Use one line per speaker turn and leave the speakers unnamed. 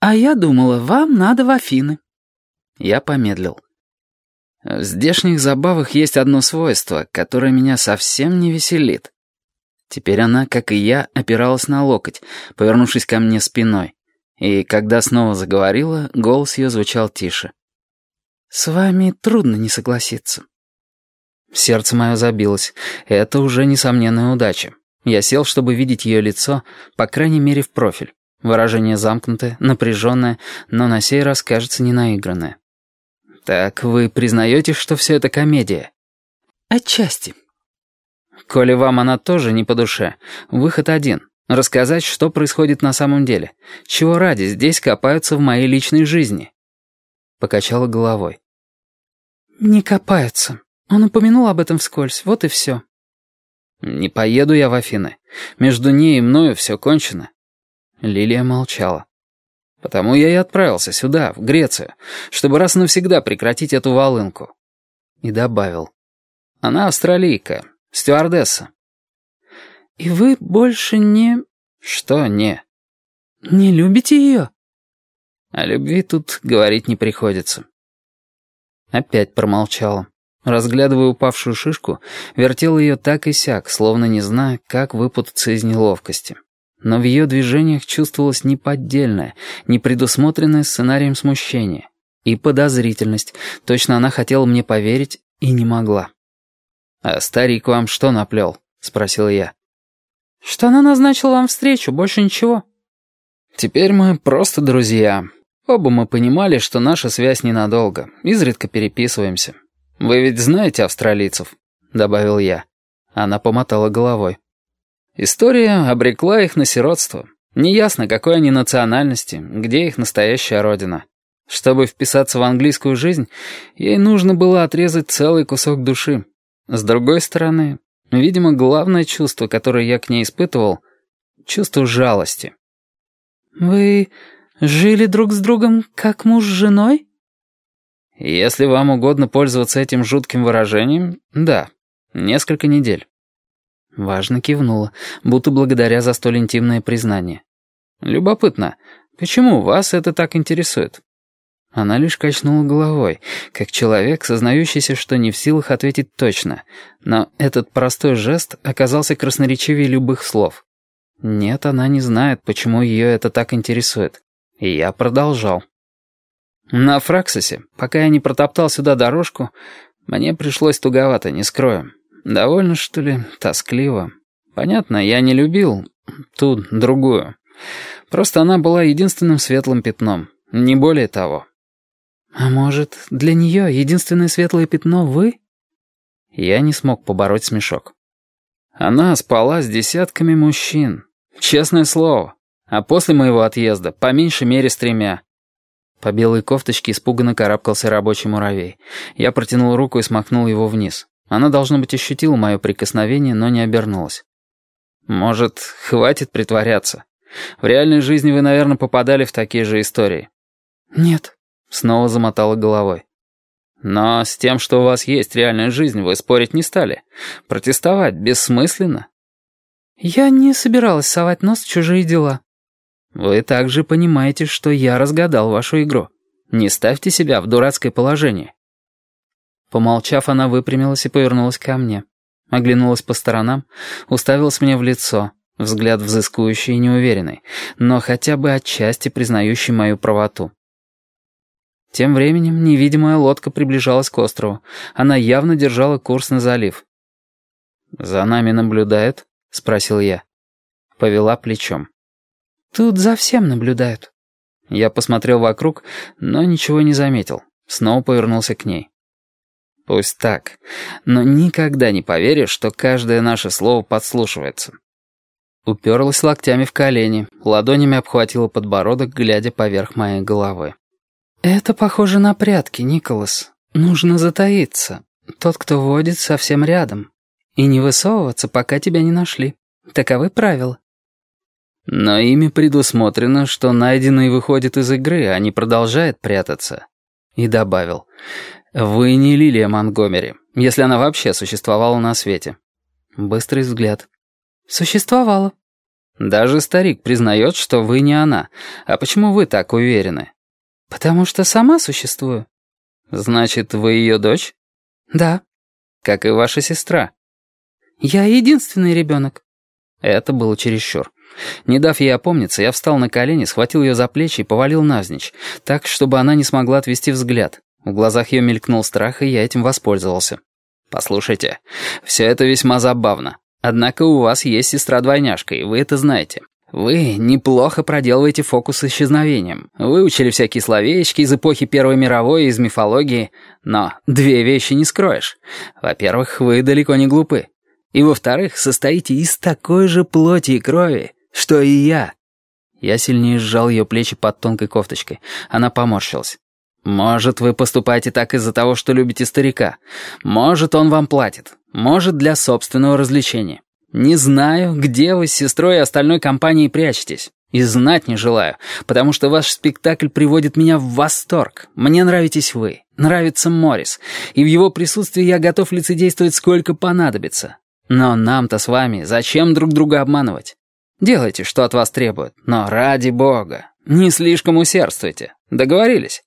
«А я думала, вам надо в Афины». Я помедлил. В здешних забавах есть одно свойство, которое меня совсем не веселит. Теперь она, как и я, опиралась на локоть, повернувшись ко мне спиной. И когда снова заговорила, голос ее звучал тише. «С вами трудно не согласиться». Сердце мое забилось. Это уже несомненная удача. Я сел, чтобы видеть ее лицо, по крайней мере, в профиль. Выражение замкнутое, напряженное, но на сей раз, кажется, не наигранное. «Так вы признаете, что все это комедия?» «Отчасти». «Коли вам она тоже не по душе, выход один — рассказать, что происходит на самом деле. Чего ради здесь копаются в моей личной жизни?» Покачала головой. «Не копаются. Он упомянул об этом вскользь, вот и все». «Не поеду я в Афины. Между ней и мною все кончено». Лилия молчала. Потому я и отправился сюда, в Грецию, чтобы раз навсегда прекратить эту волынку. И добавил. Она австралийка, стюардесса. И вы больше не... Что не? Не любите ее? О любви тут говорить не приходится. Опять промолчала. Разглядывая упавшую шишку, вертел ее так и сяк, словно не зная, как выпутаться из неловкости но в ее движениях чувствовалось неподдельное, непредусмотренное сценарием смущение и подозрительность. Точно она хотела мне поверить и не могла. «А старик вам что наплел?» — спросил я. «Что она назначила вам встречу, больше ничего». «Теперь мы просто друзья. Оба мы понимали, что наша связь ненадолго, изредка переписываемся. Вы ведь знаете австралийцев?» — добавил я. Она помотала головой. История обрекла их на сиротство. Неясно, какой они национальности, где их настоящая родина. Чтобы вписаться в английскую жизнь, ей нужно было отрезать целый кусок души. С другой стороны, видимо, главное чувство, которое я к ней испытывал — чувство жалости. «Вы жили друг с другом как муж с женой?» «Если вам угодно пользоваться этим жутким выражением, да, несколько недель». Важно кивнула, будто благодаря за столь интимное признание. «Любопытно, почему вас это так интересует?» Она лишь качнула головой, как человек, сознающийся, что не в силах ответить точно. Но этот простой жест оказался красноречивее любых слов. Нет, она не знает, почему ее это так интересует. И я продолжал. На Фраксосе, пока я не протоптал сюда дорожку, мне пришлось туговато, не скрою. Довольно, что ли, тоскливо. Понятно, я не любил ту другую. Просто она была единственным светлым пятном, не более того. А может, для нее единственное светлое пятно вы? Я не смог побороть смешок. Она спала с десятками мужчин, честное слово. А после моего отъезда, по меньшей мере, с тремя. По белой кофточке испуганно карабкался рабочий муравей. Я протянул руку и смахнул его вниз. Она, должно быть, ощутила мое прикосновение, но не обернулась. «Может, хватит притворяться? В реальной жизни вы, наверное, попадали в такие же истории». «Нет», — снова замотала головой. «Но с тем, что у вас есть реальная жизнь, вы спорить не стали. Протестовать бессмысленно». «Я не собиралась совать нос в чужие дела». «Вы также понимаете, что я разгадал вашу игру. Не ставьте себя в дурацкое положение. Помолчав, она выпрямилась и повернулась ко мне. Оглянулась по сторонам, уставилась мне в лицо, взгляд взыскующий и неуверенный, но хотя бы отчасти признающий мою правоту. Тем временем невидимая лодка приближалась к острову. Она явно держала курс на залив. «За нами наблюдают?» — спросил я. Повела плечом. «Тут за всем наблюдают». Я посмотрел вокруг, но ничего не заметил. Снова повернулся к ней. Пусть так, но никогда не поверишь, что каждое наше слово подслушивается. Уперлась локтями в колени, ладонями обхватила подбородок, глядя поверх моей головы. «Это похоже на прятки, Николас. Нужно затаиться. Тот, кто водит, совсем рядом. И не высовываться, пока тебя не нашли. Таковы правила». Но ими предусмотрено, что найденный выходит из игры, а не продолжает прятаться. И добавил, «Вы не Лилия Монгомери, если она вообще существовала на свете». Быстрый взгляд. «Существовала». Даже старик признает, что вы не она. А почему вы так уверены?
Потому что сама существую.
Значит, вы ее дочь?
Да.
Как и ваша сестра.
Я единственный ребенок.
Это было чересчур. Не дав ей опомниться, я встал на колени, схватил ее за плечи и повалил навзничь, так, чтобы она не смогла отвести взгляд. В глазах ее мелькнул страх, и я этим воспользовался. «Послушайте, все это весьма забавно. Однако у вас есть сестра-двойняшка, и вы это знаете. Вы неплохо проделываете фокус с исчезновением. Выучили всякие словечки из эпохи Первой мировой из мифологии. Но две вещи не скроешь. Во-первых, вы далеко не глупы. И во-вторых, состоите из такой же плоти и крови, что и я». Я сильнее сжал ее плечи под тонкой кофточкой. Она поморщилась. «Может, вы поступаете так из-за того, что любите старика. Может, он вам платит. Может, для собственного развлечения. Не знаю, где вы с сестрой и остальной компанией прячетесь. И знать не желаю, потому что ваш спектакль приводит меня в восторг. Мне нравитесь вы, нравится Моррис, и в его присутствии я готов лицедействовать сколько понадобится. Но нам-то с вами зачем друг друга обманывать? Делайте, что от вас требуют, но ради бога, не слишком усердствуйте. Договорились?»